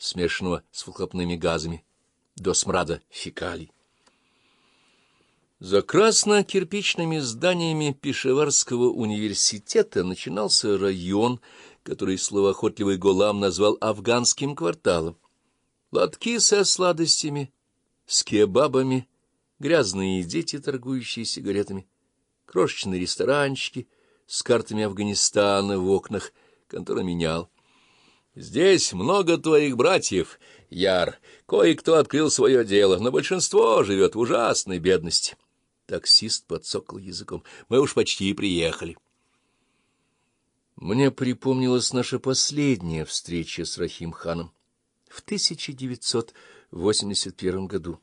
смешанного с выхлопными газами, до смрада фекалий. За красно-кирпичными зданиями Пешеварского университета начинался район, который словоохотливый Голам назвал афганским кварталом. Лотки со сладостями, с кебабами, грязные дети, торгующие сигаретами, крошечные ресторанчики с картами Афганистана в окнах, контора менял. Здесь много твоих братьев, Яр. Кое-кто открыл свое дело, но большинство живет в ужасной бедности. Таксист подсокал языком. Мы уж почти приехали. Мне припомнилась наша последняя встреча с Рахим ханом в 1981 году.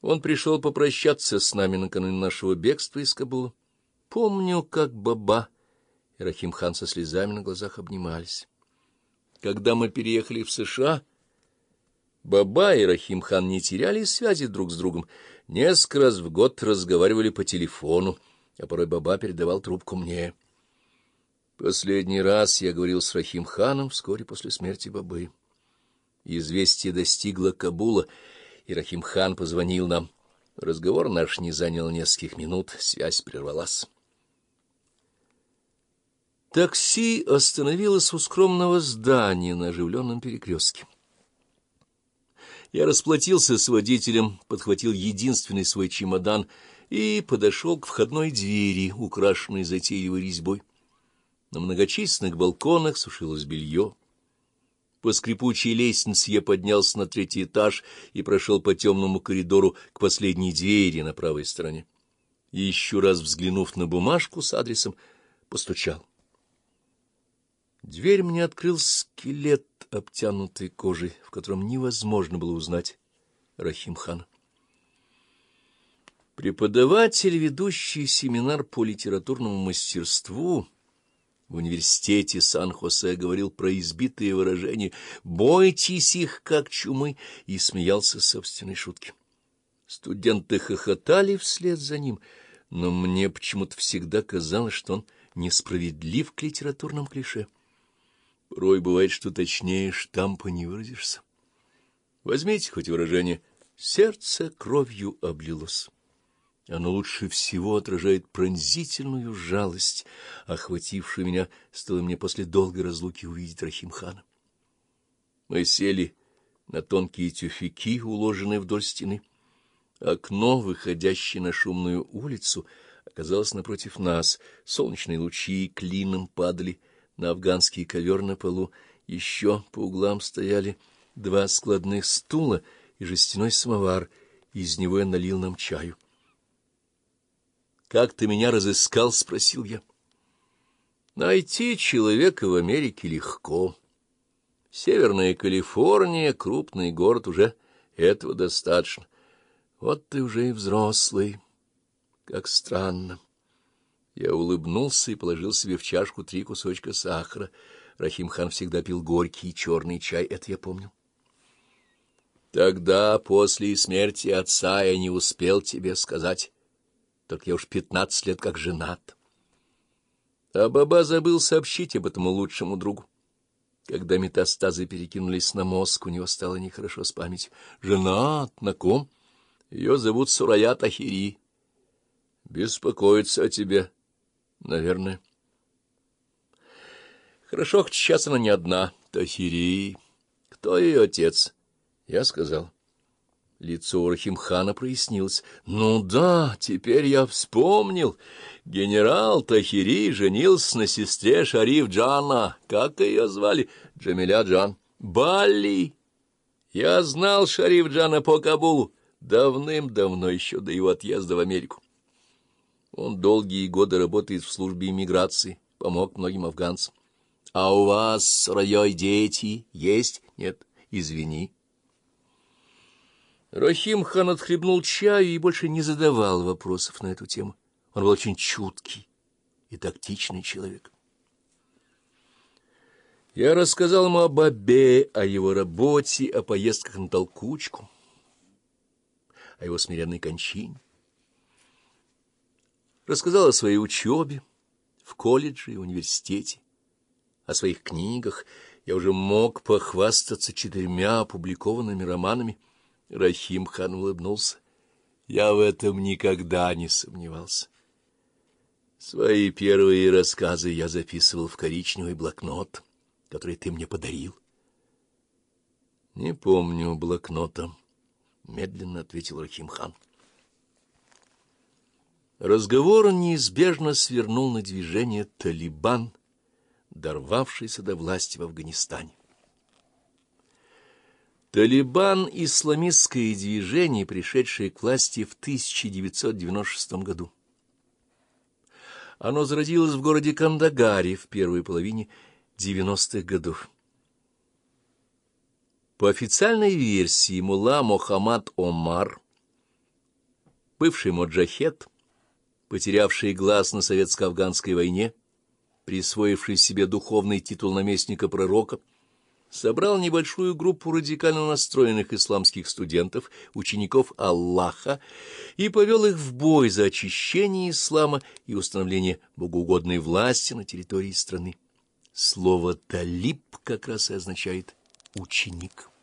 Он пришел попрощаться с нами накануне нашего бегства из Кабула. Помню, как Баба и Рахим хан со слезами на глазах обнимались. Когда мы переехали в США... Баба и Рахим хан не теряли связи друг с другом. Несколько раз в год разговаривали по телефону, а порой Баба передавал трубку мне. Последний раз я говорил с Рахим ханом вскоре после смерти Бабы. Известие достигло Кабула, и Рахим хан позвонил нам. Разговор наш не занял нескольких минут, связь прервалась. Такси остановилось у скромного здания на оживленном перекрестке. Я расплатился с водителем, подхватил единственный свой чемодан и подошел к входной двери, украшенной затейливой резьбой. На многочисленных балконах сушилось белье. По скрипучей лестнице я поднялся на третий этаж и прошел по темному коридору к последней двери на правой стороне. И еще раз взглянув на бумажку с адресом, постучал. Дверь мне открыл скелет, обтянутый кожей, в котором невозможно было узнать Рахимхана. Преподаватель, ведущий семинар по литературному мастерству в университете Сан-Хосе, говорил про избитые выражения «бойтесь их, как чумы» и смеялся собственной шутки. Студенты хохотали вслед за ним, но мне почему-то всегда казалось, что он несправедлив к литературным клише. Порой бывает, что точнее штампа не выразишься. Возьмите хоть выражение «сердце кровью облилось». Оно лучше всего отражает пронзительную жалость, охватившую меня, стоило мне после долгой разлуки увидеть Рахимхана. Мы сели на тонкие тюфяки, уложенные вдоль стены. Окно, выходящее на шумную улицу, оказалось напротив нас. Солнечные лучи клином падали на афганский ковер на полу, еще по углам стояли два складных стула и жестяной самовар, из него я налил нам чаю. — Как ты меня разыскал? — спросил я. — Найти человека в Америке легко. Северная Калифорния, крупный город, уже этого достаточно. Вот ты уже и взрослый. Как странно. Я улыбнулся и положил себе в чашку три кусочка сахара. Рахим-хан всегда пил горький черный чай, это я помню. Тогда, после смерти отца, я не успел тебе сказать. Только я уж пятнадцать лет как женат. А баба забыл сообщить об этом лучшему другу. Когда метастазы перекинулись на мозг, у него стало нехорошо с памятью. Женат? На ком? Ее зовут Сурая Тахири. Беспокоится о тебе Наверное. Хорошо, хоть сейчас она не одна. Тахири. Кто ее отец? Я сказал. Лицо у Рахимхана прояснилось. «Ну да, теперь я вспомнил. Генерал Тахири женился на сестре Шариф Джана. Как ее звали? Джамиля Джан. Бали. Я знал Шариф Джана по Кабулу давным-давно, еще до его отъезда в Америку. Он долгие годы работает в службе иммиграции, помог многим афганцам. — А у вас с Раей дети есть? — Нет, извини. Рахим хан отхлебнул чаю и больше не задавал вопросов на эту тему. Он был очень чуткий и тактичный человек. Я рассказал ему о Бабе, о его работе, о поездках на толкучку, о его смиренной кончине рассказал о своей учебе в колледже и университете, о своих книгах я уже мог похвастаться четырьмя опубликованными романами. Рахим хан улыбнулся. Я в этом никогда не сомневался. Свои первые рассказы я записывал в коричневый блокнот, который ты мне подарил. — Не помню блокнота, — медленно ответил Рахим-хан. Разговор неизбежно свернул на движение «Талибан», дорвавшийся до власти в Афганистане. Талибан — исламистское движение, пришедшее к власти в 1996 году. Оно зародилось в городе Кандагаре в первой половине 90-х годов. По официальной версии мулла Мохаммад Омар, бывший моджахет, потерявший глаз на советско-афганской войне, присвоивший себе духовный титул наместника пророка, собрал небольшую группу радикально настроенных исламских студентов, учеников Аллаха, и повел их в бой за очищение ислама и установление богоугодной власти на территории страны. Слово «талиб» как раз и означает «ученик».